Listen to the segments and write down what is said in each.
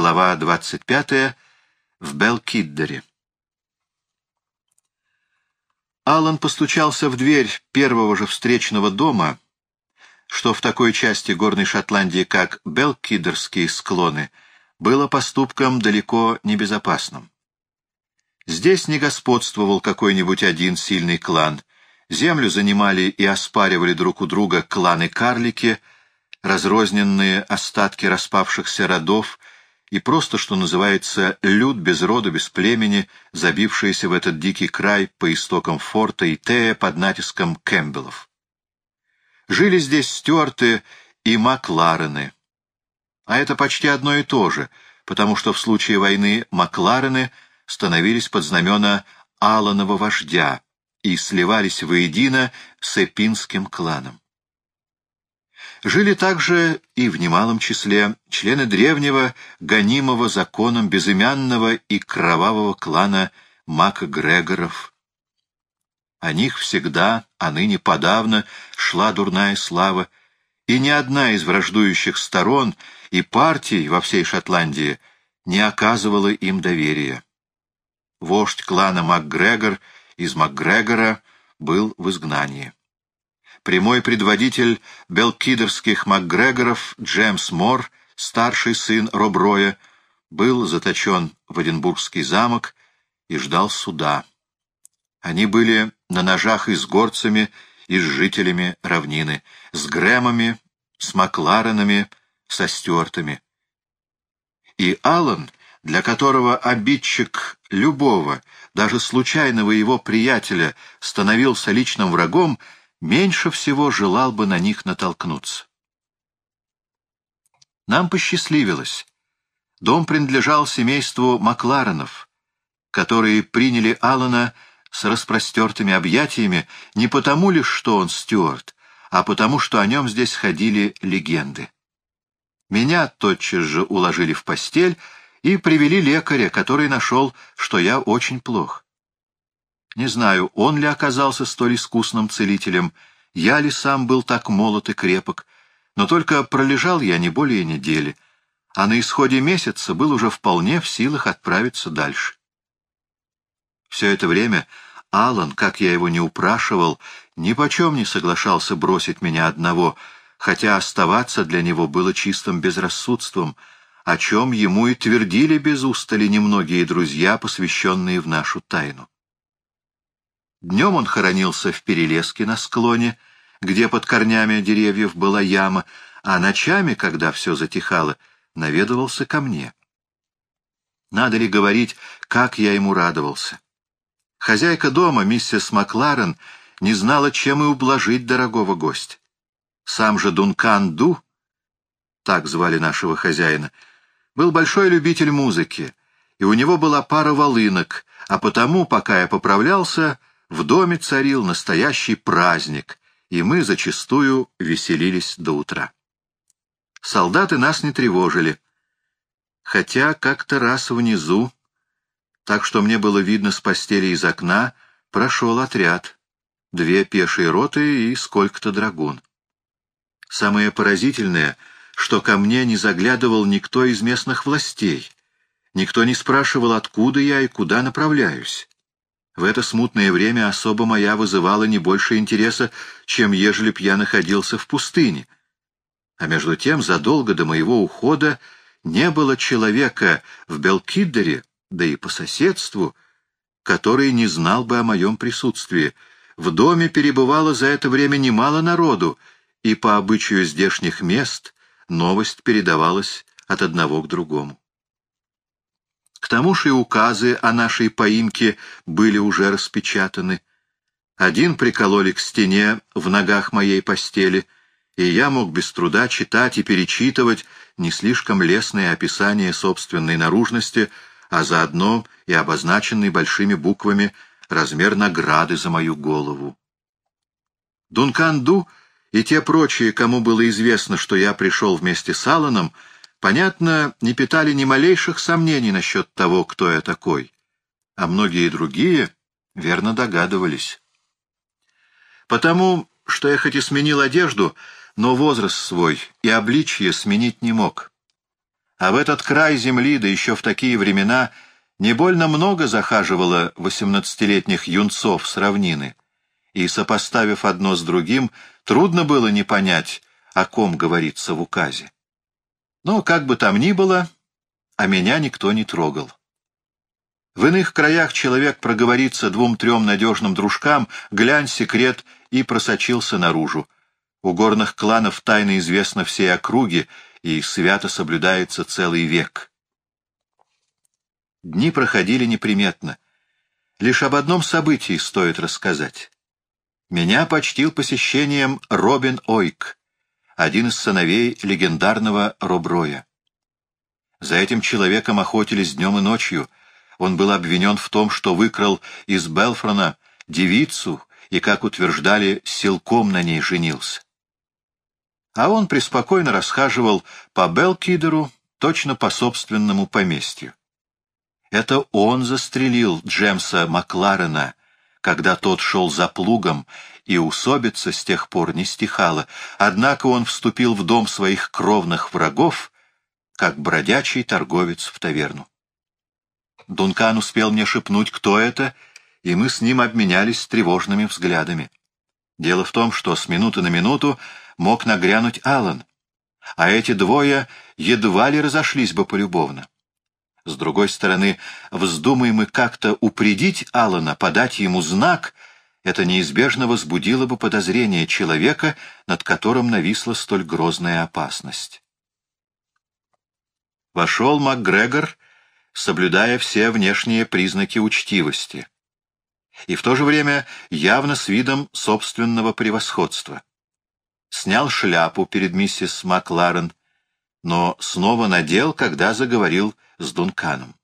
глава 25, в Белкиддере. Аллан постучался в дверь первого же встречного дома, что в такой части горной Шотландии, как Белкидерские склоны, было поступком далеко небезопасным. Здесь не господствовал какой-нибудь один сильный клан. Землю занимали и оспаривали друг у друга кланы-карлики, разрозненные остатки распавшихся родов и просто, что называется, люд без рода, без племени, забившиеся в этот дикий край по истокам форта и Тея под натиском Кэмпбеллов. Жили здесь стюарты и макларены. А это почти одно и то же, потому что в случае войны макларены становились под знамена Аланова вождя и сливались воедино с эпинским кланом. Жили также и в немалом числе члены древнего, гонимого законом безымянного и кровавого клана Макгрегоров. О них всегда, а ныне подавно, шла дурная слава, и ни одна из враждующих сторон и партий во всей Шотландии не оказывала им доверия. Вождь клана МакГрегор из МакГрегора был в изгнании. Прямой предводитель белкидерских МакГрегоров Джеймс Мор, старший сын Роброя, был заточен в Эдинбургский замок и ждал суда. Они были на ножах и с горцами, и с жителями равнины, с Грэмами, с Макларенами, со Стюартами. И Аллан, для которого обидчик любого, даже случайного его приятеля, становился личным врагом, меньше всего желал бы на них натолкнуться. Нам посчастливилось. Дом принадлежал семейству Макларенов, которые приняли Алана с распростертыми объятиями не потому лишь, что он Стюарт, а потому, что о нем здесь ходили легенды. Меня тотчас же уложили в постель и привели лекаря, который нашел, что я очень плох. Не знаю, он ли оказался столь искусным целителем, я ли сам был так молод и крепок, но только пролежал я не более недели, а на исходе месяца был уже вполне в силах отправиться дальше. Все это время Алан, как я его не упрашивал, ни почем не соглашался бросить меня одного, хотя оставаться для него было чистым безрассудством, о чем ему и твердили без устали немногие друзья, посвященные в нашу тайну. Днем он хоронился в перелеске на склоне, где под корнями деревьев была яма, а ночами, когда все затихало, наведывался ко мне. Надо ли говорить, как я ему радовался? Хозяйка дома, миссис Макларен, не знала, чем и ублажить дорогого гостя. Сам же Дункан Ду, так звали нашего хозяина, был большой любитель музыки, и у него была пара волынок, а потому, пока я поправлялся, в доме царил настоящий праздник, и мы зачастую веселились до утра. Солдаты нас не тревожили, хотя как-то раз внизу, так что мне было видно с постели из окна, прошел отряд, две пешие роты и сколько-то драгун. Самое поразительное, что ко мне не заглядывал никто из местных властей, никто не спрашивал, откуда я и куда направляюсь. В это смутное время особо моя вызывала не больше интереса, чем ежели б я находился в пустыне. А между тем, задолго до моего ухода не было человека в Белкиддере, да и по соседству, который не знал бы о моем присутствии. В доме перебывало за это время немало народу, и по обычаю здешних мест новость передавалась от одного к другому. К тому же и указы о нашей поимке были уже распечатаны. Один прикололи к стене в ногах моей постели, и я мог без труда читать и перечитывать не слишком лестные описания собственной наружности, а заодно и обозначенный большими буквами размер награды за мою голову. Дункан-Ду и те прочие, кому было известно, что я пришел вместе с Алланом, понятно, не питали ни малейших сомнений насчет того, кто я такой, а многие другие верно догадывались. Потому, что я хоть и сменил одежду, но возраст свой и обличье сменить не мог. А в этот край земли, да еще в такие времена, не больно много захаживало восемнадцатилетних юнцов с равнины, и, сопоставив одно с другим, трудно было не понять, о ком говорится в указе. Но, как бы там ни было, а меня никто не трогал. В иных краях человек проговорится двум-трем надежным дружкам, глянь секрет, и просочился наружу. У горных кланов тайно известно всей округе, и свято соблюдается целый век. Дни проходили неприметно. Лишь об одном событии стоит рассказать. Меня почтил посещением Робин Ойк, один из сыновей легендарного Роброя. За этим человеком охотились днем и ночью. Он был обвинен в том, что выкрал из Белфрона девицу и, как утверждали, силком на ней женился. А он преспокойно расхаживал по Белкидеру, точно по собственному поместью. Это он застрелил Джемса Макларена, когда тот шел за плугом, и усобица с тех пор не стихала, однако он вступил в дом своих кровных врагов, как бродячий торговец в таверну. Дункан успел мне шепнуть, кто это, и мы с ним обменялись тревожными взглядами. Дело в том, что с минуты на минуту мог нагрянуть Аллан, а эти двое едва ли разошлись бы полюбовно. С другой стороны, вздумай мы как-то упредить Аллана, подать ему знак, это неизбежно возбудило бы подозрение человека, над которым нависла столь грозная опасность. Вошел МакГрегор, соблюдая все внешние признаки учтивости, и в то же время явно с видом собственного превосходства. Снял шляпу перед миссис Макларен, но снова надел, когда заговорил с Дунканом.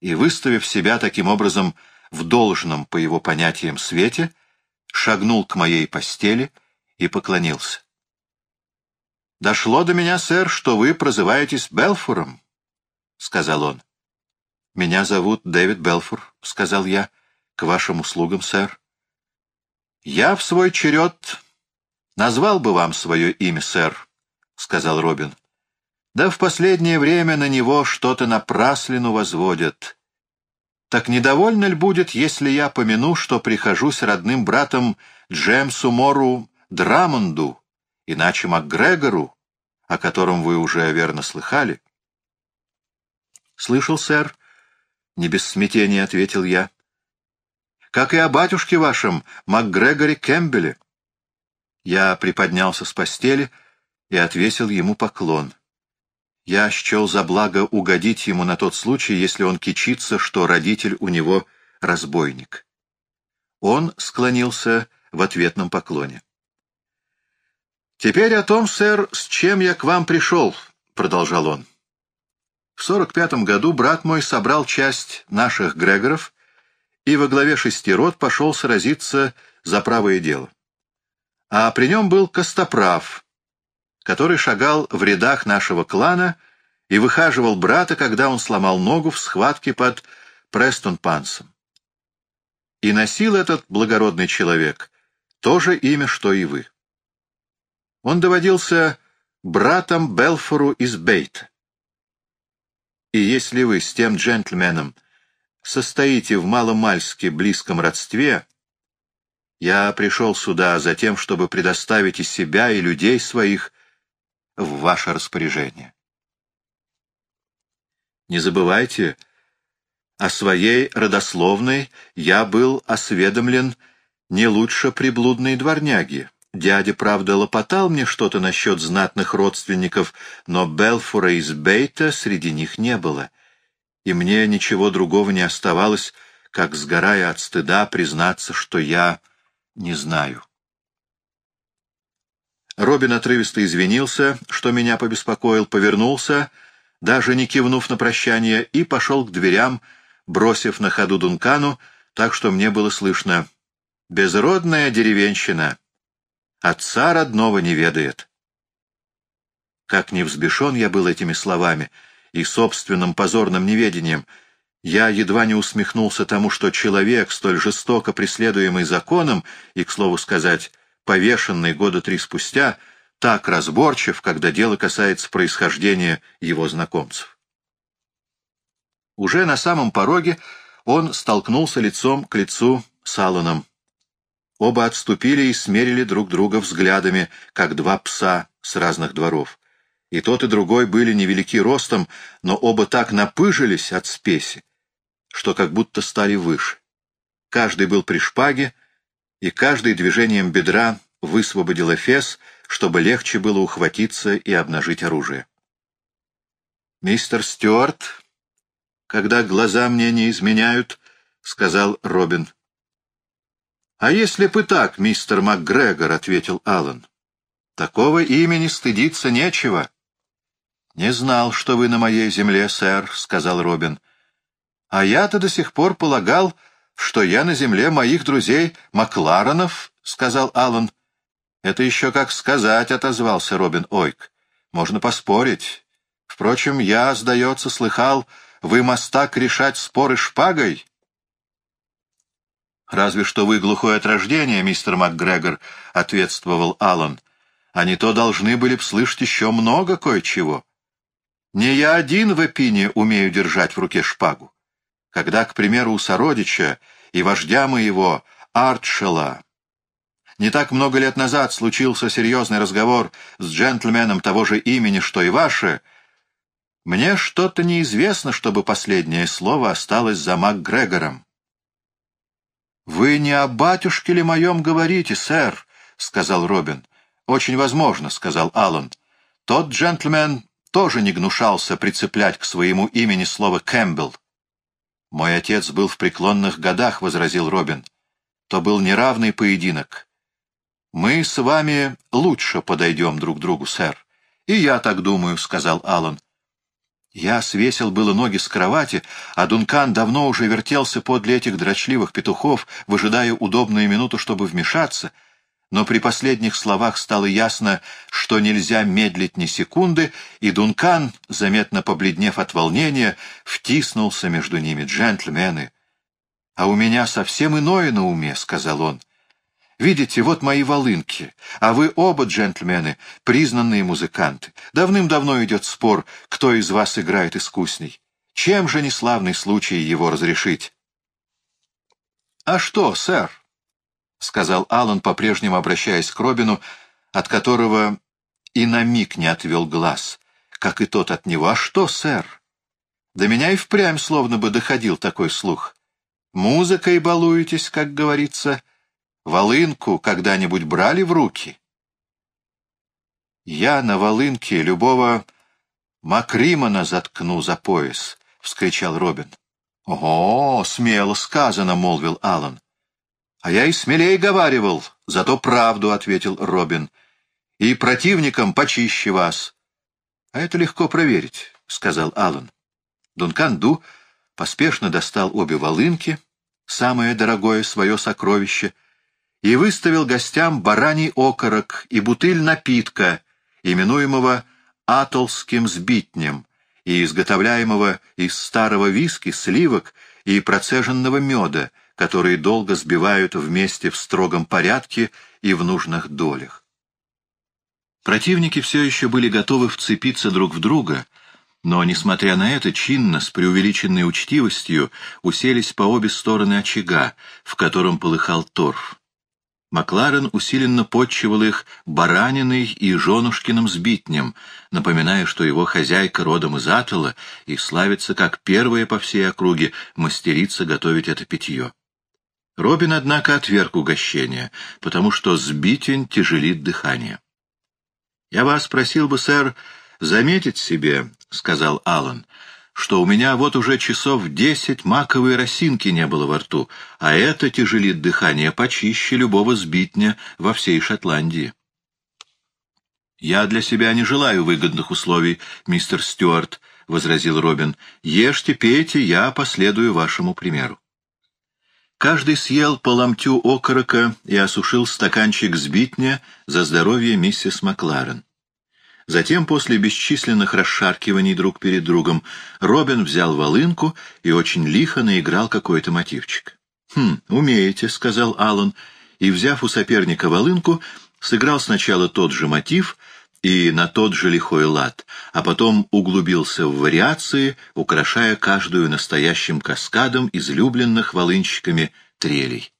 И, выставив себя таким образом в должном, по его понятиям, свете, шагнул к моей постели и поклонился. «Дошло до меня, сэр, что вы прозываетесь Белфуром», — сказал он. «Меня зовут Дэвид Белфур», — сказал я. «К вашим услугам, сэр». «Я в свой черед назвал бы вам свое имя, сэр», — сказал Робин. «Да в последнее время на него что-то напраслину возводят. Так недовольно ли будет, если я помяну, что прихожусь родным братом Джемсу Мору Драмонду, иначе МакГрегору, о котором вы уже верно слыхали? — Слышал, сэр, — не без смятения ответил я. — Как и о батюшке вашем, МакГрегоре Кэмпбелле. Я приподнялся с постели и отвесил ему поклон. Я счел за благо угодить ему на тот случай, если он кичится, что родитель у него разбойник. Он склонился в ответном поклоне. «Теперь о том, сэр, с чем я к вам пришел», — продолжал он. «В сорок пятом году брат мой собрал часть наших Грегоров и во главе шести рот пошел сразиться за правое дело. А при нем был Костоправ, который шагал в рядах нашего клана и выхаживал брата, когда он сломал ногу в схватке под Престон-Пансом. И носил этот благородный человек то же имя, что и вы. Он доводился братом Белфору из Бейта. И если вы с тем джентльменом состоите в маломальски близком родстве, я пришел сюда за тем, чтобы предоставить и себя, и людей своих в ваше распоряжение. Не забывайте, о своей родословной я был осведомлен не лучше приблудной дворняги, Дядя, правда, лопотал мне что-то насчет знатных родственников, но Белфура из Бейта среди них не было, и мне ничего другого не оставалось, как, сгорая от стыда, признаться, что я не знаю. Робин отрывисто извинился, что меня побеспокоил, повернулся, даже не кивнув на прощание, и пошел к дверям, бросив на ходу Дункану, так что мне было слышно «Безродная деревенщина». Отца родного не ведает. Как не взбешен я был этими словами и собственным позорным неведением, я едва не усмехнулся тому, что человек, столь жестоко преследуемый законом и, к слову сказать, повешенный года три спустя, так разборчив, когда дело касается происхождения его знакомцев. Уже на самом пороге он столкнулся лицом к лицу с Алланом. Оба отступили и смерили друг друга взглядами, как два пса с разных дворов. И тот, и другой были невелики ростом, но оба так напыжились от спеси, что как будто стали выше. Каждый был при шпаге, и каждый движением бедра высвободил эфес, чтобы легче было ухватиться и обнажить оружие. «Мистер Стюарт, когда глаза мне не изменяют», — сказал Робин. «А если бы так, мистер МакГрегор», — ответил Аллан. «Такого имени стыдиться нечего». «Не знал, что вы на моей земле, сэр», — сказал Робин. «А я-то до сих пор полагал, что я на земле моих друзей Макларонов», — сказал Аллан. «Это еще как сказать», — отозвался Робин Ойк. «Можно поспорить. Впрочем, я, сдается, слыхал, вы мостак решать споры шпагой». «Разве что вы глухой от рождения, мистер МакГрегор», — ответствовал Аллан. «А не то должны были б слышать еще много кое-чего. Не я один в Эпине умею держать в руке шпагу. Когда, к примеру, у сородича и вождя моего, Артшела, не так много лет назад случился серьезный разговор с джентльменом того же имени, что и ваше, мне что-то неизвестно, чтобы последнее слово осталось за МакГрегором. «Вы не о батюшке ли моем говорите, сэр?» — сказал Робин. «Очень возможно», — сказал Аллан. «Тот джентльмен тоже не гнушался прицеплять к своему имени слово «Кэмпбелл». «Мой отец был в преклонных годах», — возразил Робин. «То был неравный поединок. Мы с вами лучше подойдем друг другу, сэр». «И я так думаю», — сказал Аллан. Я свесил было ноги с кровати, а Дункан давно уже вертелся подле этих дрочливых петухов, выжидая удобную минуту, чтобы вмешаться, но при последних словах стало ясно, что нельзя медлить ни секунды, и Дункан, заметно побледнев от волнения, втиснулся между ними. «Джентльмены!» «А у меня совсем иное на уме», — сказал он. — Видите, вот мои волынки, а вы оба, джентльмены, признанные музыканты. Давным-давно идет спор, кто из вас играет искусней. Чем же неславный случай его разрешить? — А что, сэр? — сказал Аллан, по-прежнему обращаясь к Робину, от которого и на миг не отвел глаз, как и тот от него. — А что, сэр? До меня и впрямь словно бы доходил такой слух. Музыкой балуетесь, как говорится, — волынку когда-нибудь брали в руки? Я на волынке любого Макримана заткну за пояс, — вскричал Робин. — Ого, смело сказано, — молвил Аллан. — А я и смелее говаривал, зато правду, — ответил Робин. — И противникам почище вас. — А это легко проверить, — сказал Аллан. Дункан Ду поспешно достал обе волынки, самое дорогое свое сокровище, и выставил гостям бараний окорок и бутыль напитка, именуемого атолским сбитнем и изготовляемого из старого виски, сливок и процеженного меда, которые долго сбивают вместе в строгом порядке и в нужных долях. Противники все еще были готовы вцепиться друг в друга, но, несмотря на это, чинно, с преувеличенной учтивостью, уселись по обе стороны очага, в котором полыхал торф. Макларен усиленно подчивал их бараниной и женушкиным сбитнем, напоминая, что его хозяйка родом из Атала и славится как первая по всей округе мастерица готовить это питье. Робин, однако, отверг угощение, потому что сбитень тяжелит дыхание. «Я вас просил бы, сэр, заметить себе, — сказал Аллан, — что у меня вот уже часов десять маковой росинки не было во рту, а это тяжелит дыхание почище любого сбитня во всей Шотландии. «Я для себя не желаю выгодных условий, мистер Стюарт», — возразил Робин. «Ешьте, пейте, я последую вашему примеру». Каждый съел по ломтю окорока и осушил стаканчик сбитня за здоровье миссис Макларен. Затем, после бесчисленных расшаркиваний друг перед другом, Робин взял волынку и очень лихо наиграл какой-то мотивчик. «Хм, умеете», — сказал Аллан, и, взяв у соперника волынку, сыграл сначала тот же мотив, и на тот же лихой лад, а потом углубился в вариации, украшая каждую настоящим каскадом излюбленных волынщиками трелей.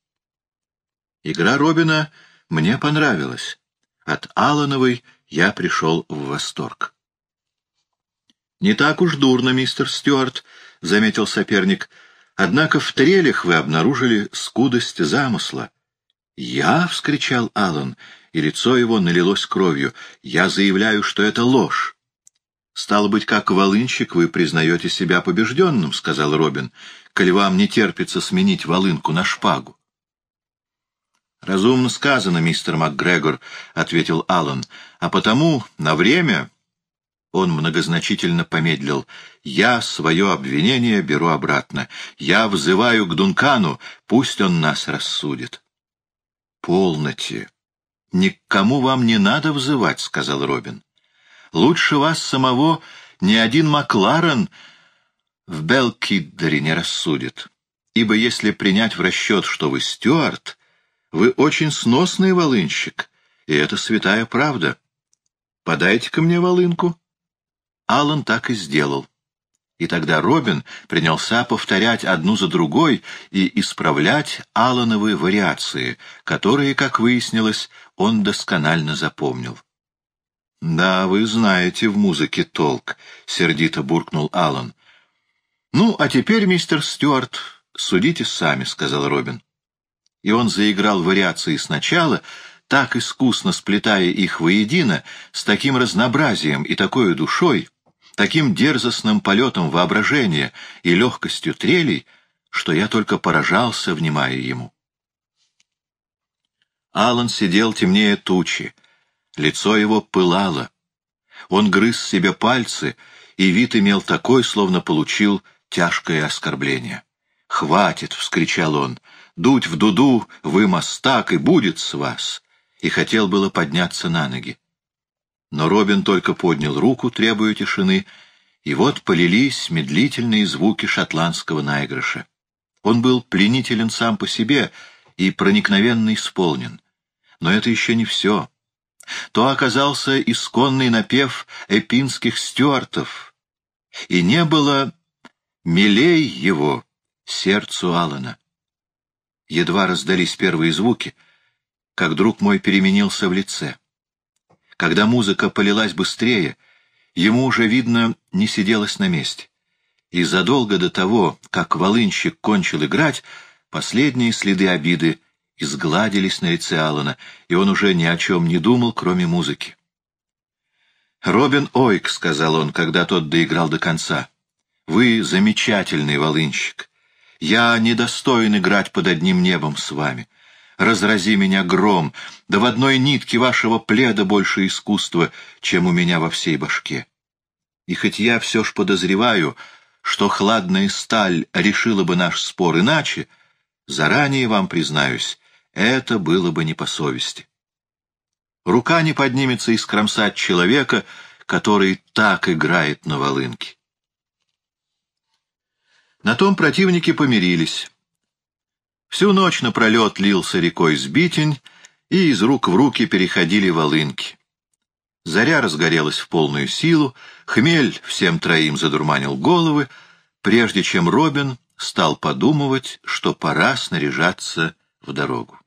Игра Робина мне понравилась. От Алановой я пришел в восторг. «Не так уж дурно, мистер Стюарт», — заметил соперник. «Однако в трелях вы обнаружили скудость замысла». «Я?» — вскричал Аллан, и лицо его налилось кровью. «Я заявляю, что это ложь». «Стало быть, как волынщик, вы признаете себя побежденным», — сказал Робин, — «коль вам не терпится сменить волынку на шпагу». «Разумно сказано, мистер МакГрегор», — ответил Аллан, — «а потому на время...» Он многозначительно помедлил. «Я свое обвинение беру обратно. Я взываю к Дункану, пусть он нас рассудит». «Полноте. Никому вам не надо взывать», — сказал Робин. «Лучше вас самого ни один Макларен в Белкиддере не рассудит. Ибо если принять в расчет, что вы Стюарт, вы очень сносный волынщик, и это святая правда. Подайте-ка мне волынку». Аллан так и сделал. И тогда Робин принялся повторять одну за другой и исправлять Аллановы вариации, которые, как выяснилось, он досконально запомнил. «Да, вы знаете в музыке толк», — сердито буркнул Аллан. «Ну, а теперь, мистер Стюарт, судите сами», — сказал Робин и он заиграл вариации сначала, так искусно сплетая их воедино, с таким разнообразием и такой душой, таким дерзостным полетом воображения и легкостью трелей, что я только поражался, внимая ему. Алан сидел темнее тучи, лицо его пылало. Он грыз себе пальцы, и вид имел такой, словно получил тяжкое оскорбление. «Хватит!» — вскричал он дуть в дуду, вы мастак, и будет с вас, и хотел было подняться на ноги. Но Робин только поднял руку, требуя тишины, и вот полились медлительные звуки шотландского наигрыша. Он был пленителен сам по себе и проникновенно исполнен. Но это еще не все. То оказался исконный напев эпинских стюартов, и не было милей его сердцу Алана. Едва раздались первые звуки, как друг мой переменился в лице. Когда музыка полилась быстрее, ему уже, видно, не сиделось на месте. И задолго до того, как волынщик кончил играть, последние следы обиды изгладились на лице Алана, и он уже ни о чем не думал, кроме музыки. «Робин Ойк», — сказал он, когда тот доиграл до конца, — «вы замечательный волынщик. Я недостоин играть под одним небом с вами. Разрази меня гром, да в одной нитке вашего пледа больше искусства, чем у меня во всей башке. И хоть я все ж подозреваю, что хладная сталь решила бы наш спор иначе, заранее вам признаюсь, это было бы не по совести. Рука не поднимется искромсать человека, который так играет на волынке. На том противники помирились. Всю ночь напролет лился рекой сбитень, и из рук в руки переходили волынки. Заря разгорелась в полную силу, хмель всем троим задурманил головы, прежде чем Робин стал подумывать, что пора снаряжаться в дорогу.